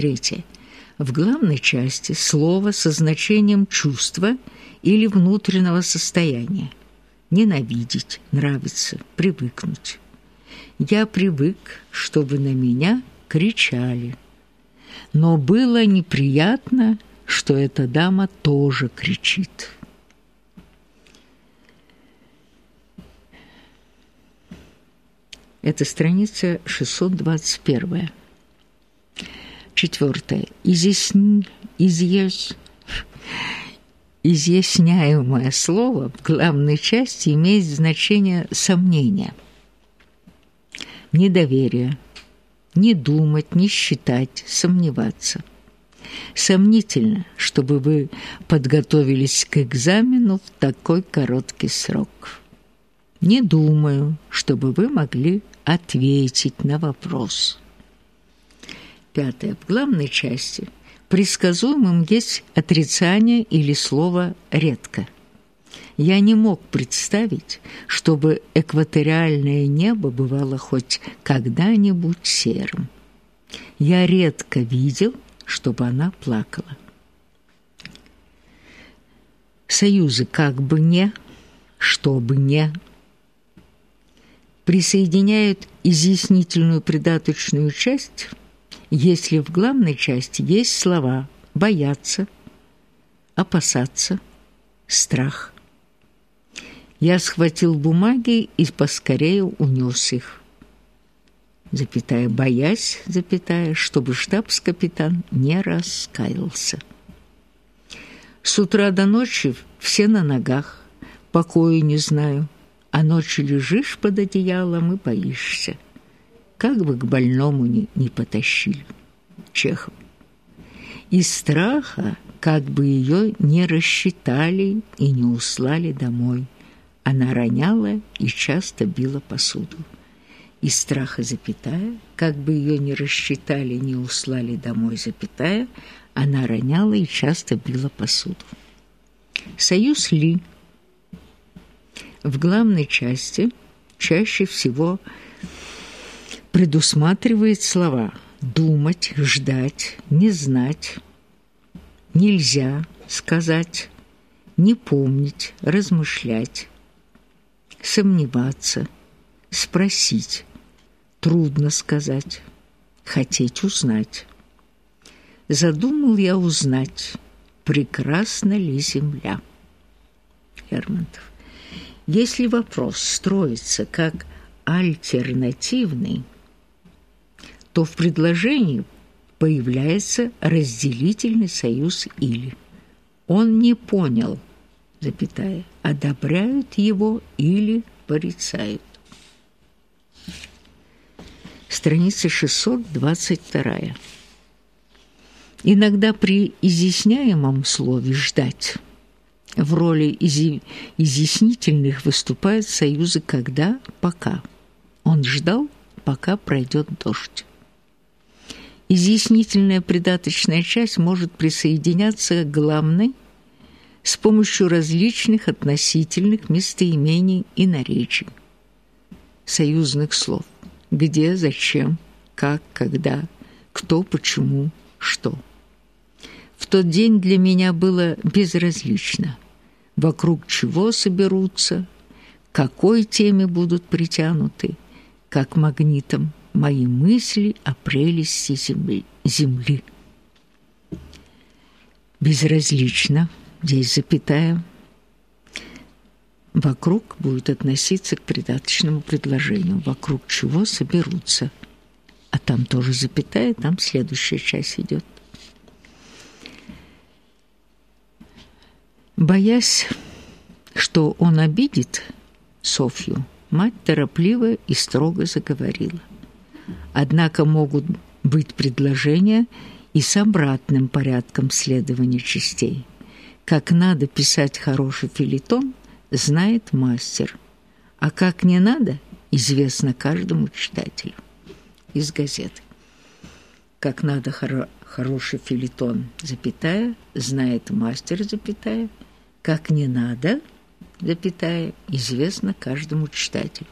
Третье. В главной части слово со значением чувства или внутреннего состояния. Ненавидеть, нравиться, привыкнуть. Я привык, чтобы на меня кричали. Но было неприятно, что эта дама тоже кричит. Это страница 621. Четвертое. Изъясни, изъяс, изъясняемое слово в главной части имеет значение сомнения, недоверия, не думать, не считать, сомневаться. Сомнительно, чтобы вы подготовились к экзамену в такой короткий срок. Не думаю, чтобы вы могли ответить на вопрос. Пятое. В главной части предсказуемым есть отрицание или слово «редко». Я не мог представить, чтобы экваториальное небо бывало хоть когда-нибудь серым. Я редко видел, чтобы она плакала. Союзы как бы не, чтобы не, присоединяют изъяснительную придаточную часть, если в главной части есть слова «бояться», «опасаться», «страх». Я схватил бумаги и поскорее унес их, запятая, боясь, запятая, чтобы штабс-капитан не раскаялся. С утра до ночи все на ногах, покоя не знаю – а ночью лежишь под одеялом и боишься. Как бы к больному не, не потащили. Чехов. Из страха, как бы ее не рассчитали и не услали домой. Она роняла и часто била посуду. Из страха, запятая, как бы ее не рассчитали, не услали домой, запятая, она роняла и часто била посуду. Союз Ли – в главной части чаще всего предусматривает слова «думать», «ждать», «не знать», «нельзя», «сказать», «не помнить», «размышлять», «сомневаться», «спросить», «трудно сказать», «хотеть узнать». Задумал я узнать, прекрасна ли земля. Лермонтов. Если вопрос строится как альтернативный, то в предложении появляется разделительный союз «или». Он не понял, запятая, одобряют его или порицают. Страница 622. Иногда при изъясняемом слове «ждать» В роли изъяснительных выступают союзы «когда», «пока». Он ждал, пока пройдет дождь. Изъяснительная придаточная часть может присоединяться к главной с помощью различных относительных местоимений и наречий, союзных слов «где», «зачем», «как», «когда», «кто», «почему», «что». В тот день для меня было безразлично, вокруг чего соберутся, какой теме будут притянуты, как магнитом мои мысли о прелести земли. земли. Безразлично, здесь запятая, вокруг будет относиться к придаточному предложению, вокруг чего соберутся. А там тоже запятая, там следующая часть идет. Боясь, что он обидит Софью, мать торопливо и строго заговорила. Однако могут быть предложения и с обратным порядком следования частей. Как надо писать хороший филитон, знает мастер, а как не надо, известно каждому читателю. Из газеты. Как надо хоро хороший филитон, запятая, знает мастер, запятая, как не надо, запятая, известно каждому читателю.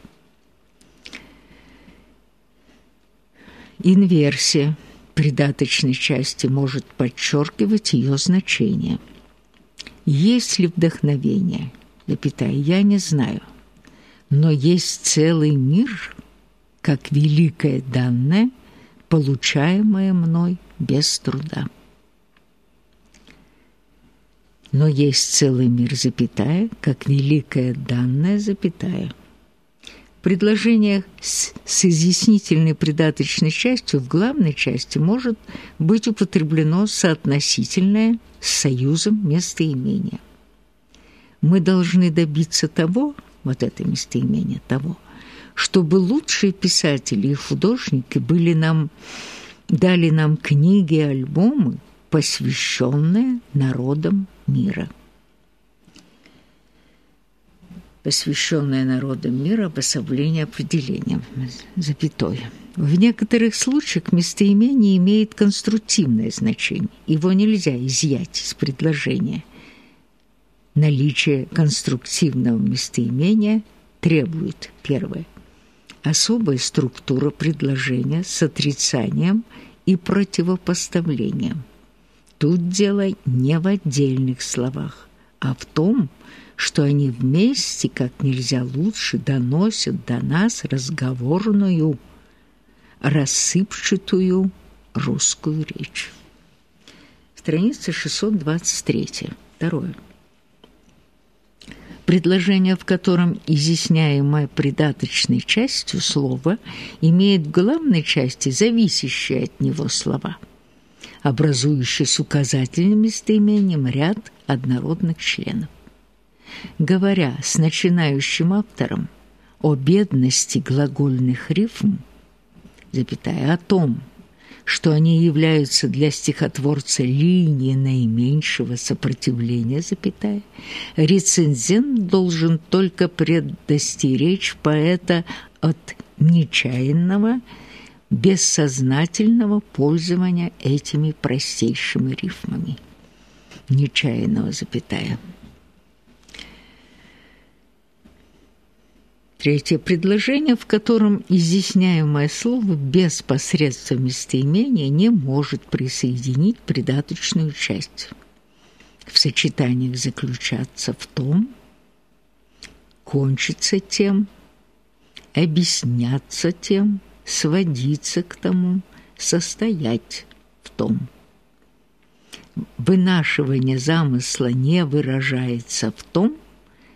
Инверсия придаточной части может подчеркивать ее значение. Есть ли вдохновение, запятая, я не знаю, но есть целый мир, как великое данное, получаемое мной без труда. Но есть целый мир, запятая, как великое данное, запятая – предложение с, с изъяснительной придаточной частью в главной части может быть употреблено соотносительное с союзом местоимения. Мы должны добиться того, вот это местоимение того, чтобы лучшие писатели и художники были нам, дали нам книги и альбомы, посвященные народам мира посвященное народам мира обособление определением, запятой. В некоторых случаях местоимение имеет конструктивное значение. Его нельзя изъять из предложения. Наличие конструктивного местоимения требует, первое, особая структура предложения с отрицанием и противопоставлением. Тут дело не в отдельных словах, а в том, что они вместе как нельзя лучше доносят до нас разговорную, рассыпчатую русскую речь. Страница 623. Второе. Предложение, в котором изъясняемое придаточной частью слова имеет в главной части зависящие от него слова, образующие с указательным местоимением ряд однородных членов говоря с начинающим автором о бедности глагольных рифм, запятая, о том, что они являются для стихотворца линией наименьшего сопротивления, запятая, рецензент должен только предостеречь поэта от нечаянного, бессознательного пользования этими простейшими рифмами. Нечаянного, запятая. Третье предложение, в котором изъясняемое слово без посредства местоимения не может присоединить придаточную часть. В сочетаниях заключаться в том, кончиться тем, объясняться тем, сводиться к тому, состоять в том. Вынашивание замысла не выражается в том,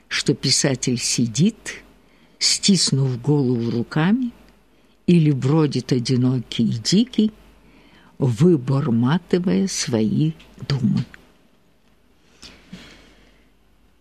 что писатель сидит стиснув голову руками, или бродит одинокий и дикий, выборматывая свои думы.